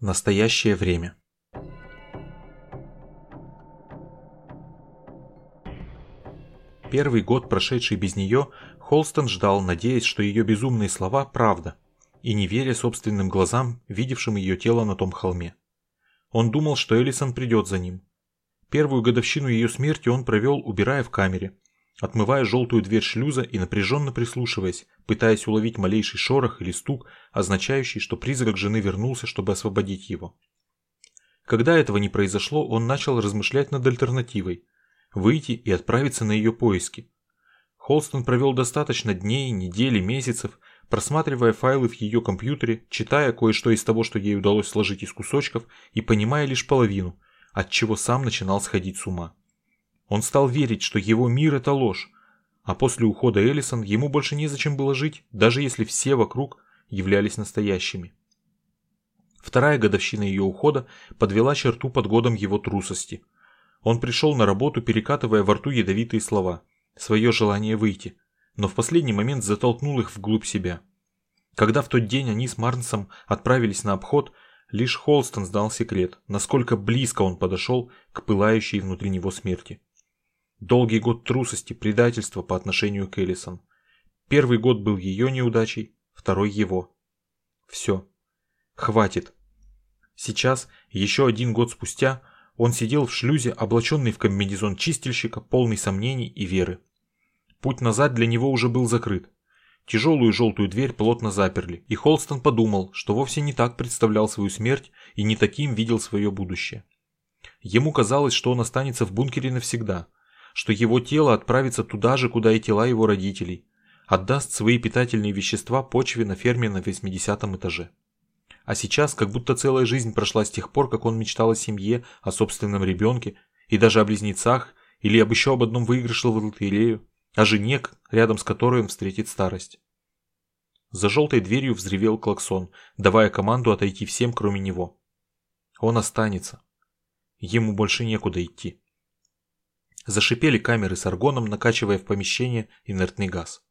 Настоящее время. Первый год, прошедший без нее, Холстон ждал, надеясь, что ее безумные слова – правда, и не веря собственным глазам, видевшим ее тело на том холме. Он думал, что Элисон придет за ним. Первую годовщину ее смерти он провел, убирая в камере, отмывая желтую дверь шлюза и напряженно прислушиваясь, пытаясь уловить малейший шорох или стук, означающий, что призрак жены вернулся, чтобы освободить его. Когда этого не произошло, он начал размышлять над альтернативой – выйти и отправиться на ее поиски. Холстон провел достаточно дней, недель, месяцев, просматривая файлы в ее компьютере, читая кое-что из того, что ей удалось сложить из кусочков, и понимая лишь половину, от чего сам начинал сходить с ума. Он стал верить, что его мир – это ложь, а после ухода Эллисон ему больше незачем было жить, даже если все вокруг являлись настоящими. Вторая годовщина ее ухода подвела черту под годом его трусости. Он пришел на работу, перекатывая во рту ядовитые слова, свое желание выйти, но в последний момент затолкнул их вглубь себя. Когда в тот день они с Марнсом отправились на обход, лишь Холстон сдал секрет, насколько близко он подошел к пылающей внутри него смерти. Долгий год трусости, предательства по отношению к Эллисон. Первый год был ее неудачей, второй его. Все. Хватит. Сейчас, еще один год спустя, он сидел в шлюзе, облаченный в комбинезон чистильщика, полный сомнений и веры. Путь назад для него уже был закрыт. Тяжелую желтую дверь плотно заперли, и Холстон подумал, что вовсе не так представлял свою смерть и не таким видел свое будущее. Ему казалось, что он останется в бункере навсегда – что его тело отправится туда же, куда и тела его родителей, отдаст свои питательные вещества почве на ферме на 80 этаже. А сейчас как будто целая жизнь прошла с тех пор, как он мечтал о семье, о собственном ребенке и даже о близнецах или об еще об одном выигрыше в лотерею, о жене, рядом с которой он встретит старость. За желтой дверью взревел клаксон, давая команду отойти всем, кроме него. Он останется. Ему больше некуда идти. Зашипели камеры с аргоном, накачивая в помещение инертный газ.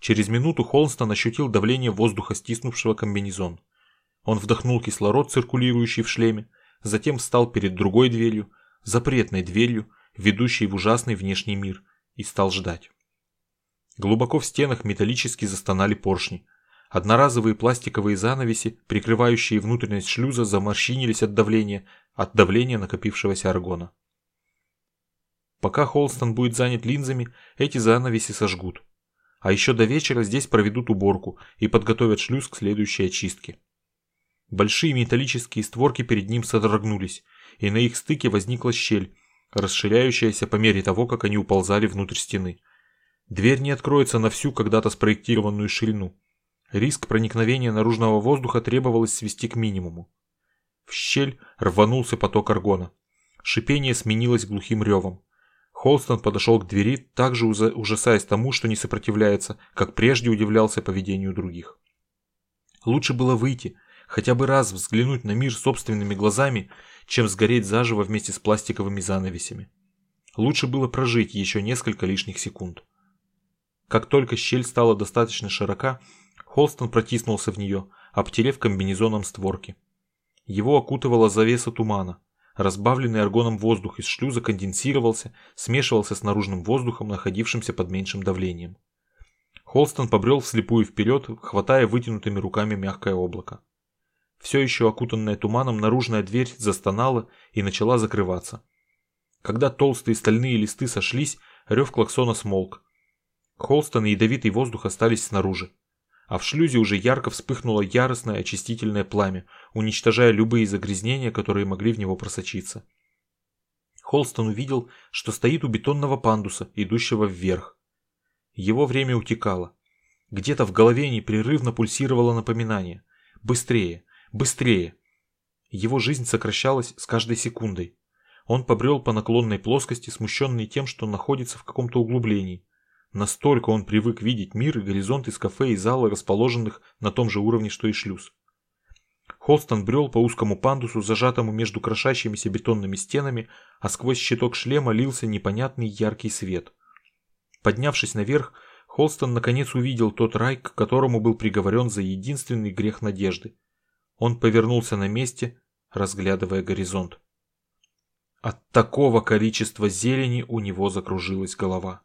Через минуту Холстон ощутил давление воздуха, стиснувшего комбинезон. Он вдохнул кислород, циркулирующий в шлеме, затем встал перед другой дверью, запретной дверью, ведущей в ужасный внешний мир, и стал ждать. Глубоко в стенах металлически застонали поршни. Одноразовые пластиковые занавеси, прикрывающие внутренность шлюза, заморщинились от давления, от давления накопившегося аргона. Пока Холстон будет занят линзами, эти занавеси сожгут. А еще до вечера здесь проведут уборку и подготовят шлюз к следующей очистке. Большие металлические створки перед ним содрогнулись, и на их стыке возникла щель, расширяющаяся по мере того, как они уползали внутрь стены. Дверь не откроется на всю когда-то спроектированную ширину. Риск проникновения наружного воздуха требовалось свести к минимуму. В щель рванулся поток аргона. Шипение сменилось глухим ревом. Холстон подошел к двери, также ужасаясь тому, что не сопротивляется, как прежде удивлялся поведению других. Лучше было выйти, хотя бы раз взглянуть на мир собственными глазами, чем сгореть заживо вместе с пластиковыми занавесями. Лучше было прожить еще несколько лишних секунд. Как только щель стала достаточно широка, Холстон протиснулся в нее, обтерев комбинезоном створки. Его окутывала завеса тумана, Разбавленный аргоном воздух из шлюза конденсировался, смешивался с наружным воздухом, находившимся под меньшим давлением. Холстон побрел вслепую вперед, хватая вытянутыми руками мягкое облако. Все еще окутанная туманом, наружная дверь застонала и начала закрываться. Когда толстые стальные листы сошлись, рев клаксона смолк. Холстон и ядовитый воздух остались снаружи а в шлюзе уже ярко вспыхнуло яростное очистительное пламя, уничтожая любые загрязнения, которые могли в него просочиться. Холстон увидел, что стоит у бетонного пандуса, идущего вверх. Его время утекало. Где-то в голове непрерывно пульсировало напоминание. Быстрее, быстрее. Его жизнь сокращалась с каждой секундой. Он побрел по наклонной плоскости, смущенный тем, что находится в каком-то углублении. Настолько он привык видеть мир и горизонт из кафе и зала, расположенных на том же уровне, что и шлюз. Холстон брел по узкому пандусу, зажатому между крошащимися бетонными стенами, а сквозь щиток шлема лился непонятный яркий свет. Поднявшись наверх, Холстон наконец увидел тот рай, к которому был приговорен за единственный грех надежды. Он повернулся на месте, разглядывая горизонт. От такого количества зелени у него закружилась голова.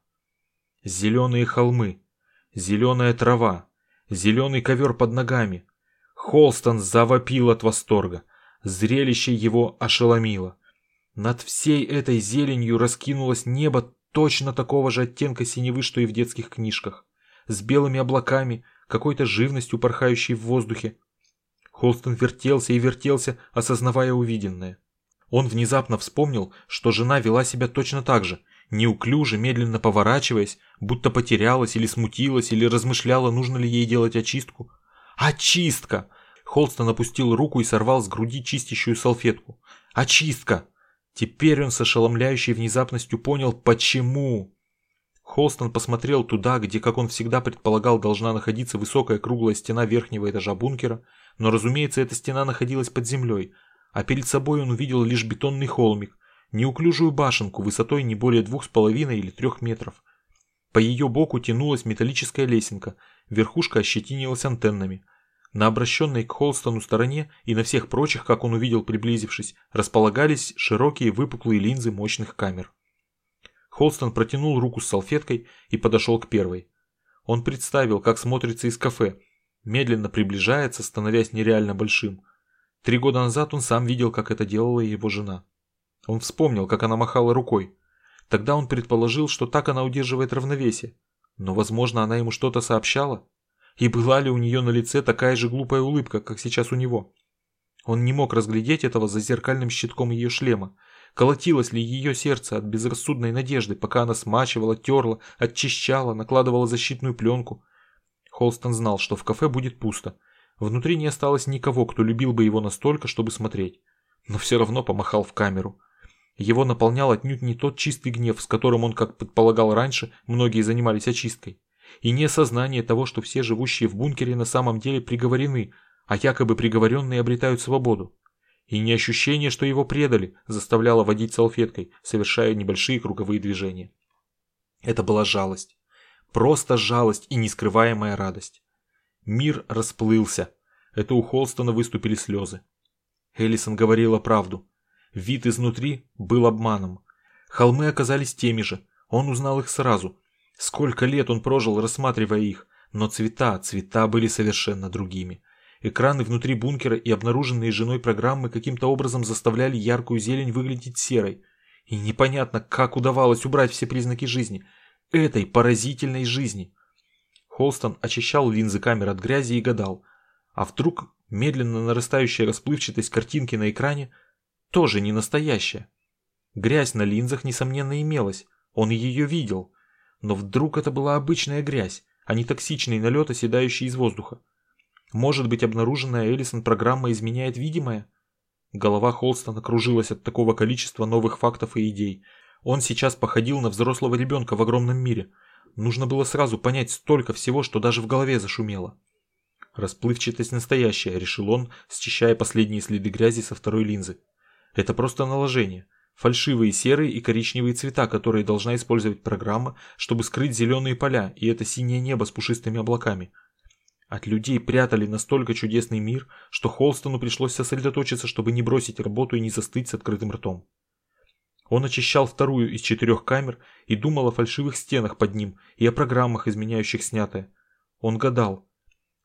Зеленые холмы, зеленая трава, зеленый ковер под ногами. Холстон завопил от восторга. Зрелище его ошеломило. Над всей этой зеленью раскинулось небо точно такого же оттенка синевы, что и в детских книжках, с белыми облаками, какой-то живностью, порхающей в воздухе. Холстон вертелся и вертелся, осознавая увиденное. Он внезапно вспомнил, что жена вела себя точно так же, неуклюже, медленно поворачиваясь, будто потерялась или смутилась, или размышляла, нужно ли ей делать очистку. «Очистка!» Холстон опустил руку и сорвал с груди чистящую салфетку. «Очистка!» Теперь он с ошеломляющей внезапностью понял, почему. Холстон посмотрел туда, где, как он всегда предполагал, должна находиться высокая круглая стена верхнего этажа бункера, но, разумеется, эта стена находилась под землей, а перед собой он увидел лишь бетонный холмик, неуклюжую башенку высотой не более двух с половиной или трех метров. По ее боку тянулась металлическая лесенка, верхушка ощетинилась антеннами. На обращенной к Холстону стороне и на всех прочих, как он увидел приблизившись, располагались широкие выпуклые линзы мощных камер. Холстон протянул руку с салфеткой и подошел к первой. Он представил, как смотрится из кафе, медленно приближается, становясь нереально большим. Три года назад он сам видел, как это делала его жена. Он вспомнил, как она махала рукой. Тогда он предположил, что так она удерживает равновесие. Но, возможно, она ему что-то сообщала. И была ли у нее на лице такая же глупая улыбка, как сейчас у него? Он не мог разглядеть этого за зеркальным щитком ее шлема. Колотилось ли ее сердце от безрассудной надежды, пока она смачивала, терла, очищала, накладывала защитную пленку. Холстон знал, что в кафе будет пусто. Внутри не осталось никого, кто любил бы его настолько, чтобы смотреть. Но все равно помахал в камеру. Его наполнял отнюдь не тот чистый гнев, с которым он, как предполагал раньше, многие занимались очисткой и не осознание того, что все живущие в бункере на самом деле приговорены, а якобы приговоренные обретают свободу. И не ощущение, что его предали, заставляло водить салфеткой, совершая небольшие круговые движения. Это была жалость. Просто жалость и нескрываемая радость. Мир расплылся. Это у Холстона выступили слезы. Эллисон говорила правду. Вид изнутри был обманом. Холмы оказались теми же. Он узнал их сразу, Сколько лет он прожил, рассматривая их, но цвета, цвета были совершенно другими. Экраны внутри бункера и обнаруженные женой программы каким-то образом заставляли яркую зелень выглядеть серой. И непонятно, как удавалось убрать все признаки жизни. Этой поразительной жизни. Холстон очищал линзы камер от грязи и гадал. А вдруг медленно нарастающая расплывчатость картинки на экране тоже не настоящая? Грязь на линзах, несомненно, имелась. Он ее видел. Но вдруг это была обычная грязь, а не токсичный налет, оседающий из воздуха. Может быть, обнаруженная Эллисон программа изменяет видимое? Голова Холстона кружилась от такого количества новых фактов и идей. Он сейчас походил на взрослого ребенка в огромном мире. Нужно было сразу понять столько всего, что даже в голове зашумело. Расплывчатость настоящая, решил он, счищая последние следы грязи со второй линзы. Это просто наложение. Фальшивые серые и коричневые цвета, которые должна использовать программа, чтобы скрыть зеленые поля и это синее небо с пушистыми облаками. От людей прятали настолько чудесный мир, что Холстону пришлось сосредоточиться, чтобы не бросить работу и не застыть с открытым ртом. Он очищал вторую из четырех камер и думал о фальшивых стенах под ним и о программах, изменяющих снятое. Он гадал,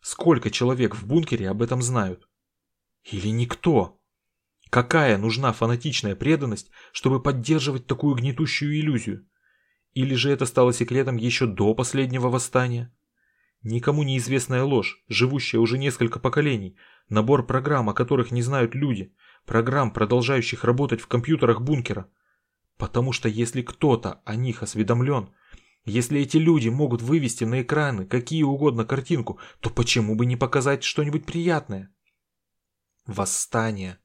сколько человек в бункере об этом знают. Или никто? Какая нужна фанатичная преданность, чтобы поддерживать такую гнетущую иллюзию? Или же это стало секретом еще до последнего восстания? Никому неизвестная ложь, живущая уже несколько поколений, набор программ, о которых не знают люди, программ, продолжающих работать в компьютерах бункера. Потому что если кто-то о них осведомлен, если эти люди могут вывести на экраны какие угодно картинку, то почему бы не показать что-нибудь приятное? Восстание.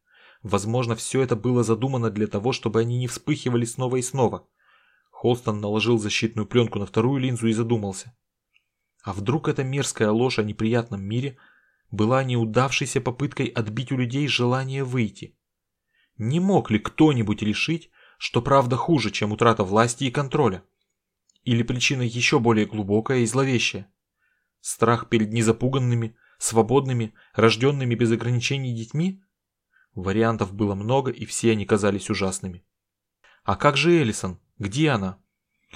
Возможно, все это было задумано для того, чтобы они не вспыхивали снова и снова. Холстон наложил защитную пленку на вторую линзу и задумался. А вдруг эта мерзкая ложь о неприятном мире была неудавшейся попыткой отбить у людей желание выйти? Не мог ли кто-нибудь решить, что правда хуже, чем утрата власти и контроля? Или причина еще более глубокая и зловещая? Страх перед незапуганными, свободными, рожденными без ограничений детьми? Вариантов было много, и все они казались ужасными. А как же Элисон? Где она?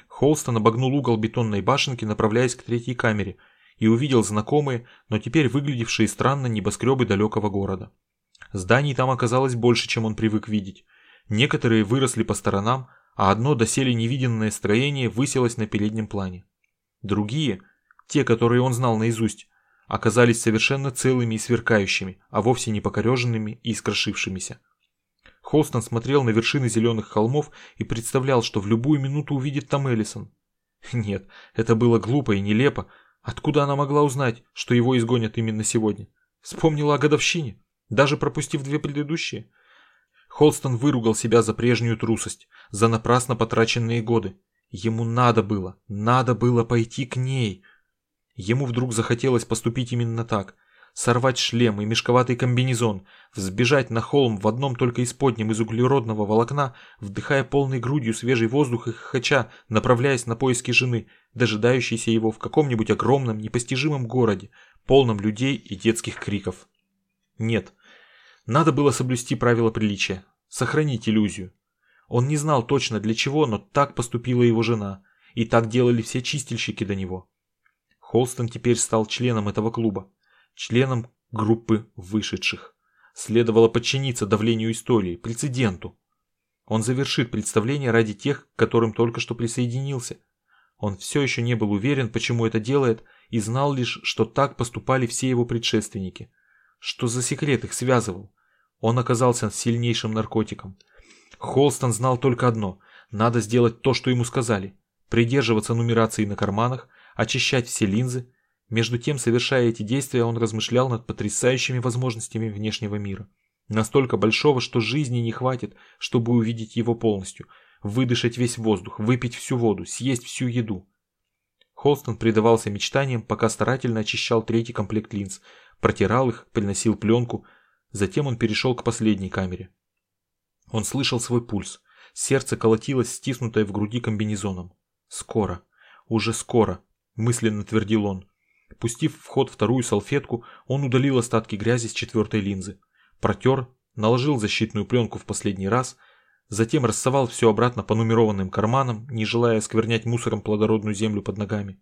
Холстон обогнул угол бетонной башенки, направляясь к третьей камере, и увидел знакомые, но теперь выглядевшие странно небоскребы далекого города. Зданий там оказалось больше, чем он привык видеть. Некоторые выросли по сторонам, а одно доселе невиденное строение высилось на переднем плане. Другие, те, которые он знал наизусть, оказались совершенно целыми и сверкающими, а вовсе не покореженными и искрошившимися. Холстон смотрел на вершины зеленых холмов и представлял, что в любую минуту увидит там Эллисон. Нет, это было глупо и нелепо. Откуда она могла узнать, что его изгонят именно сегодня? Вспомнила о годовщине, даже пропустив две предыдущие. Холстон выругал себя за прежнюю трусость, за напрасно потраченные годы. Ему надо было, надо было пойти к ней. Ему вдруг захотелось поступить именно так, сорвать шлем и мешковатый комбинезон, взбежать на холм в одном только исподнем из углеродного волокна, вдыхая полной грудью свежий воздух и хохоча, направляясь на поиски жены, дожидающейся его в каком-нибудь огромном, непостижимом городе, полном людей и детских криков. Нет, надо было соблюсти правила приличия, сохранить иллюзию. Он не знал точно для чего, но так поступила его жена, и так делали все чистильщики до него. Холстон теперь стал членом этого клуба членом группы вышедших. Следовало подчиниться давлению истории, прецеденту. Он завершит представление ради тех, к которым только что присоединился. Он все еще не был уверен, почему это делает, и знал лишь, что так поступали все его предшественники. Что за секрет их связывал? Он оказался сильнейшим наркотиком. Холстон знал только одно – надо сделать то, что ему сказали. Придерживаться нумерации на карманах, очищать все линзы, между тем, совершая эти действия, он размышлял над потрясающими возможностями внешнего мира. Настолько большого, что жизни не хватит, чтобы увидеть его полностью, выдышать весь воздух, выпить всю воду, съесть всю еду. Холстон предавался мечтаниям, пока старательно очищал третий комплект линз, протирал их, приносил пленку. Затем он перешел к последней камере. Он слышал свой пульс. Сердце колотилось, стиснутое в груди комбинезоном. «Скоро, уже скоро», – мысленно твердил он. Пустив в ход вторую салфетку, он удалил остатки грязи с четвертой линзы. Протер, наложил защитную пленку в последний раз, затем рассовал все обратно по нумерованным карманам, не желая осквернять мусором плодородную землю под ногами.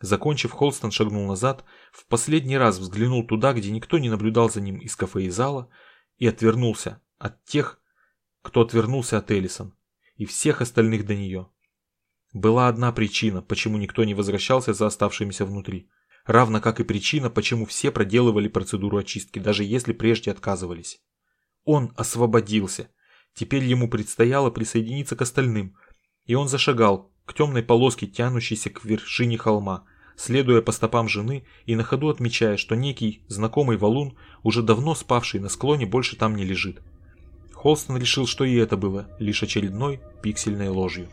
Закончив, Холстон шагнул назад, в последний раз взглянул туда, где никто не наблюдал за ним из кафе и зала, и отвернулся от тех, кто отвернулся от Эллисон, и всех остальных до нее. Была одна причина, почему никто не возвращался за оставшимися внутри равно как и причина, почему все проделывали процедуру очистки, даже если прежде отказывались. Он освободился. Теперь ему предстояло присоединиться к остальным, и он зашагал к темной полоске, тянущейся к вершине холма, следуя по стопам жены и на ходу отмечая, что некий знакомый валун, уже давно спавший на склоне, больше там не лежит. Холстон решил, что и это было лишь очередной пиксельной ложью.